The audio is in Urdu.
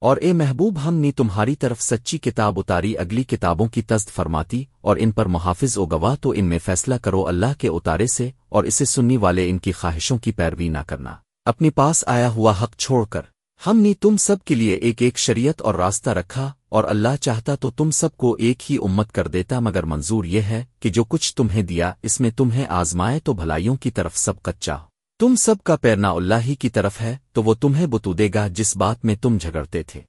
اور اے محبوب، ہم نے تمہاری طرف سچی کتاب اتاری، اگلی کتابوں کی تزد فرماتی، اور ان پر محافظ و گواہ، تو ان میں فیصلہ کرو اللہ کے اتارے سے، اور اسے سننے والے ان کی خواہشوں کی پیروی نہ کرنا۔ اپنی پاس آیا ہوا حق چھوڑ کر، ہم نے تم سب کے لیے ایک ایک شریعت اور راستہ رکھا، اور اللہ چاہتا تو تم سب کو ایک ہی امت کر دیتا، مگر منظور یہ ہے کہ جو کچھ تمہیں دیا، اس میں تمہیں آزمائے تو بھلائیوں کی طرف سب کچا۔ تم سب کا پیرنا اللہ ہی کی طرف ہے، تو وہ تمہیں بتو دے گا جس بات میں تم جھگڑتے تھے۔